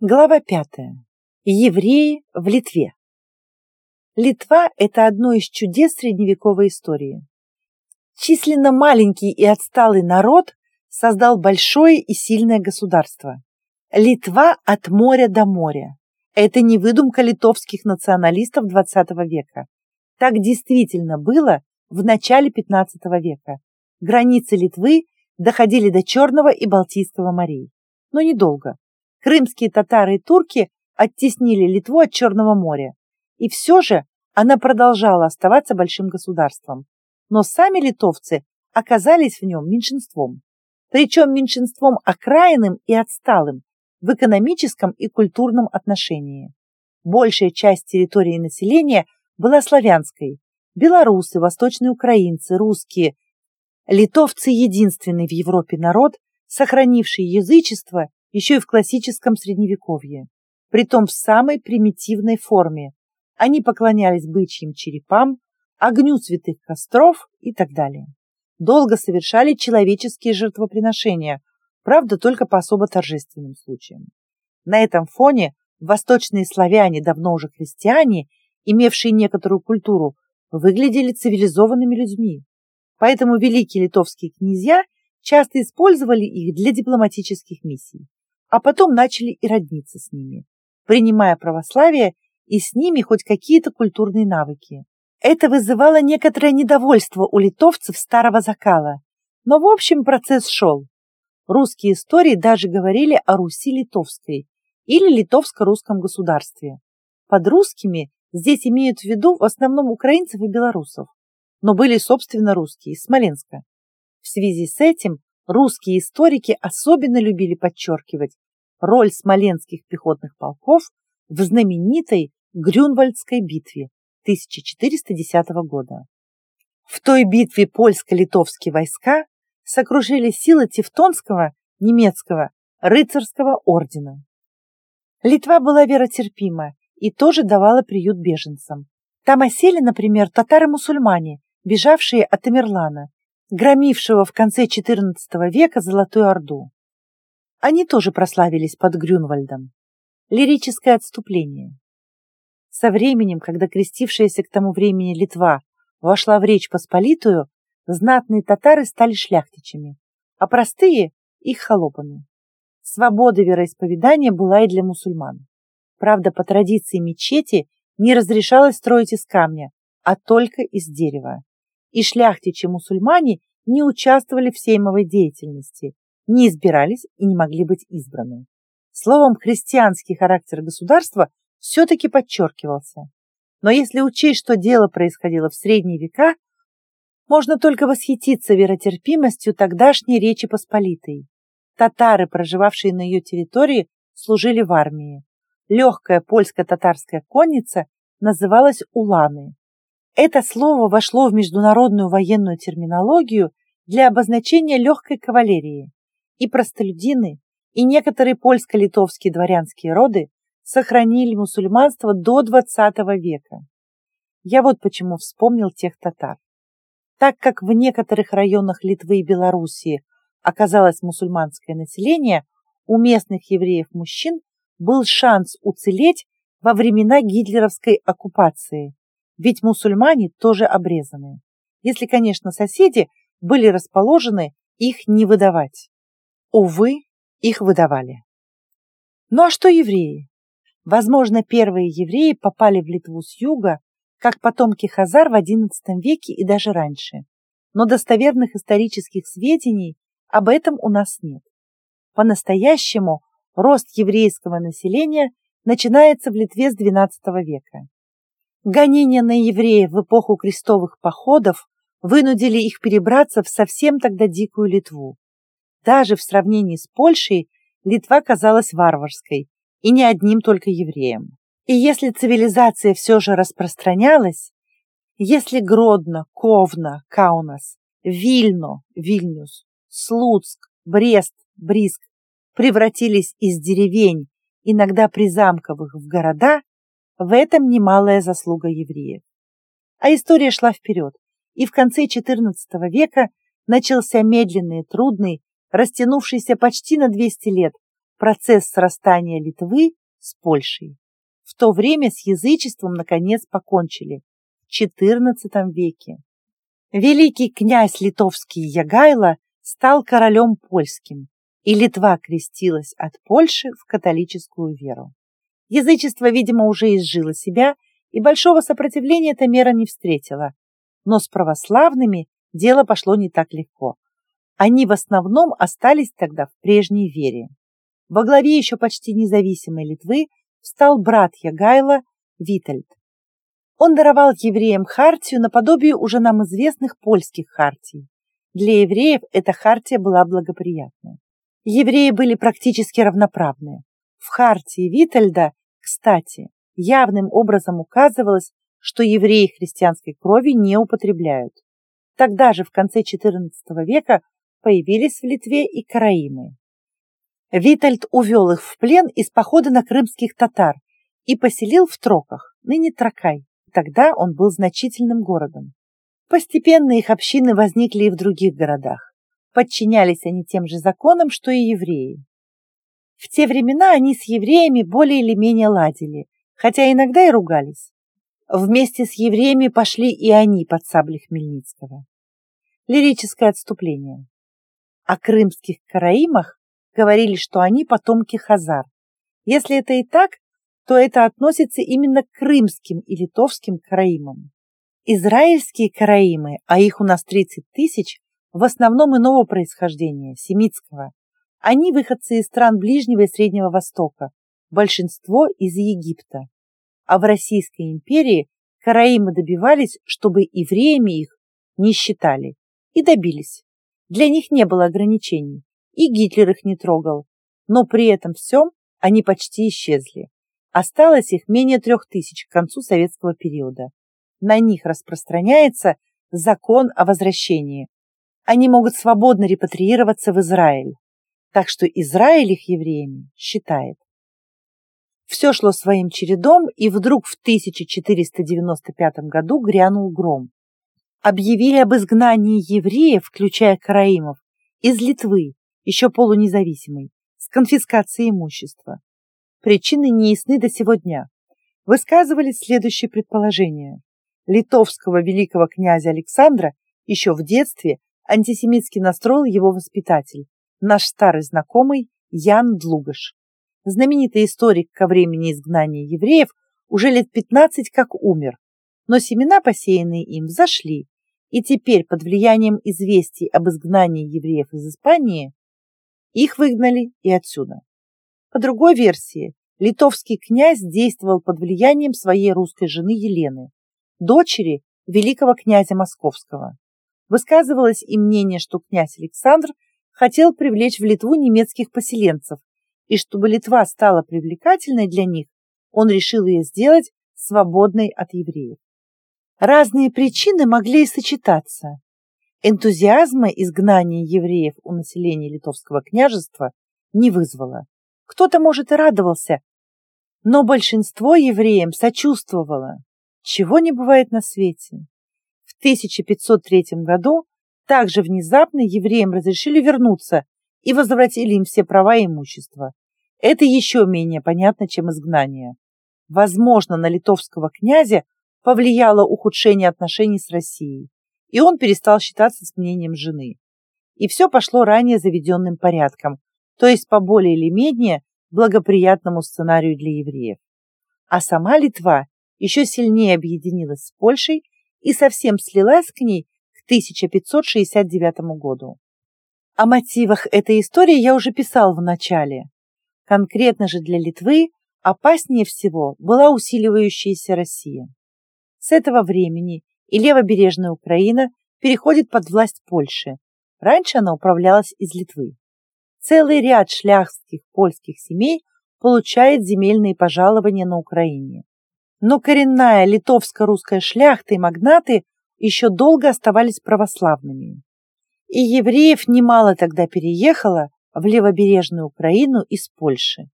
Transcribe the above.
Глава пятая. Евреи в Литве. Литва – это одно из чудес средневековой истории. Численно маленький и отсталый народ создал большое и сильное государство. Литва от моря до моря. Это не выдумка литовских националистов XX века. Так действительно было в начале XV века. Границы Литвы доходили до Черного и Балтийского морей. Но недолго крымские татары и турки оттеснили Литву от Черного моря. И все же она продолжала оставаться большим государством. Но сами литовцы оказались в нем меньшинством. Причем меньшинством окраинным и отсталым в экономическом и культурном отношении. Большая часть территории населения была славянской. Белорусы, восточные украинцы, русские. Литовцы – единственный в Европе народ, сохранивший язычество еще и в классическом средневековье, притом в самой примитивной форме. Они поклонялись бычьим черепам, огню святых костров и так далее. Долго совершали человеческие жертвоприношения, правда, только по особо торжественным случаям. На этом фоне восточные славяне, давно уже христиане, имевшие некоторую культуру, выглядели цивилизованными людьми. Поэтому великие литовские князья часто использовали их для дипломатических миссий а потом начали и родниться с ними, принимая православие и с ними хоть какие-то культурные навыки. Это вызывало некоторое недовольство у литовцев старого закала, но в общем процесс шел. Русские истории даже говорили о Руси литовской или литовско-русском государстве. Под русскими здесь имеют в виду в основном украинцев и белорусов, но были, собственно, русские из Смоленска. В связи с этим Русские историки особенно любили подчеркивать роль смоленских пехотных полков в знаменитой Грюнвальдской битве 1410 года. В той битве польско-литовские войска сокрушили силы Тевтонского немецкого рыцарского ордена. Литва была веротерпима и тоже давала приют беженцам. Там осели, например, татары-мусульмане, бежавшие от Тамерлана, громившего в конце XIV века Золотую Орду. Они тоже прославились под Грюнвальдом. Лирическое отступление. Со временем, когда крестившаяся к тому времени Литва вошла в Речь Посполитую, знатные татары стали шляхтичами, а простые – их холопами. Свобода вероисповедания была и для мусульман. Правда, по традиции мечети не разрешалось строить из камня, а только из дерева и шляхтичи-мусульмане не участвовали в сеймовой деятельности, не избирались и не могли быть избраны. Словом, христианский характер государства все-таки подчеркивался. Но если учесть, что дело происходило в средние века, можно только восхититься веротерпимостью тогдашней Речи Посполитой. Татары, проживавшие на ее территории, служили в армии. Легкая польско-татарская конница называлась уланы. Это слово вошло в международную военную терминологию для обозначения легкой кавалерии. И простолюдины, и некоторые польско-литовские дворянские роды сохранили мусульманство до XX века. Я вот почему вспомнил тех татар. Так как в некоторых районах Литвы и Белоруссии оказалось мусульманское население, у местных евреев-мужчин был шанс уцелеть во времена гитлеровской оккупации ведь мусульмане тоже обрезаны. Если, конечно, соседи были расположены их не выдавать. Увы, их выдавали. Ну а что евреи? Возможно, первые евреи попали в Литву с юга, как потомки хазар в XI веке и даже раньше. Но достоверных исторических сведений об этом у нас нет. По-настоящему рост еврейского населения начинается в Литве с XII века. Гонения на евреев в эпоху крестовых походов вынудили их перебраться в совсем тогда дикую Литву. Даже в сравнении с Польшей Литва казалась варварской, и не одним только евреем. И если цивилизация все же распространялась, если Гродно, Ковна, Каунас, Вильно, Вильнюс, Слуцк, Брест, Бриск превратились из деревень, иногда призамковых, в города, в этом немалая заслуга евреев. А история шла вперед, и в конце XIV века начался медленный, трудный, растянувшийся почти на 200 лет, процесс срастания Литвы с Польшей. В то время с язычеством наконец покончили в XIV веке. Великий князь литовский Ягайло стал королем польским, и Литва крестилась от Польши в католическую веру. Язычество, видимо, уже изжило себя, и большого сопротивления эта мера не встретила. Но с православными дело пошло не так легко. Они в основном остались тогда в прежней вере. Во главе еще почти независимой Литвы встал брат Ягайла Витальд. Он даровал евреям хартию наподобие уже нам известных польских хартий. Для евреев эта хартия была благоприятна. Евреи были практически равноправны. В хартии Витальда, кстати, явным образом указывалось, что евреи христианской крови не употребляют. Тогда же, в конце XIV века, появились в Литве и караимы. Витальд увел их в плен из похода на крымских татар и поселил в Троках, ныне Тракай. Тогда он был значительным городом. Постепенно их общины возникли и в других городах. Подчинялись они тем же законам, что и евреи. В те времена они с евреями более или менее ладили, хотя иногда и ругались. Вместе с евреями пошли и они под сабли Хмельницкого. Лирическое отступление. О крымских караимах говорили, что они потомки хазар. Если это и так, то это относится именно к крымским и литовским караимам. Израильские караимы, а их у нас 30 тысяч, в основном иного происхождения, семитского. Они выходцы из стран Ближнего и Среднего Востока, большинство из Египта. А в Российской империи караимы добивались, чтобы евреями их не считали, и добились. Для них не было ограничений, и Гитлер их не трогал, но при этом всем они почти исчезли. Осталось их менее трех тысяч к концу советского периода. На них распространяется закон о возвращении. Они могут свободно репатриироваться в Израиль. Так что Израиль их евреями считает. Все шло своим чередом, и вдруг в 1495 году грянул гром. Объявили об изгнании евреев, включая караимов, из Литвы, еще полунезависимой, с конфискацией имущества. Причины не ясны до сего дня. Высказывались следующие предположения. Литовского великого князя Александра еще в детстве антисемитски настроил его воспитатель, наш старый знакомый Ян Длугаш. Знаменитый историк ко времени изгнания евреев уже лет 15 как умер, но семена, посеянные им, взошли, и теперь под влиянием известий об изгнании евреев из Испании их выгнали и отсюда. По другой версии, литовский князь действовал под влиянием своей русской жены Елены, дочери великого князя Московского. Высказывалось и мнение, что князь Александр хотел привлечь в Литву немецких поселенцев, и чтобы Литва стала привлекательной для них, он решил ее сделать свободной от евреев. Разные причины могли и сочетаться. Энтузиазма изгнания евреев у населения Литовского княжества не вызвало. Кто-то, может, и радовался, но большинство евреям сочувствовало, чего не бывает на свете. В 1503 году также внезапно евреям разрешили вернуться и возвратили им все права и имущество. Это еще менее понятно, чем изгнание. Возможно, на литовского князя повлияло ухудшение отношений с Россией, и он перестал считаться с мнением жены. И все пошло ранее заведенным порядком, то есть по более или менее благоприятному сценарию для евреев. А сама Литва еще сильнее объединилась с Польшей и совсем слилась к ней 1569 году. О мотивах этой истории я уже писал в начале. Конкретно же для Литвы опаснее всего была усиливающаяся Россия. С этого времени и левобережная Украина переходит под власть Польши. Раньше она управлялась из Литвы. Целый ряд шляхтских польских семей получает земельные пожалования на Украине. Но коренная литовско-русская шляхта и магнаты еще долго оставались православными. И евреев немало тогда переехало в левобережную Украину из Польши.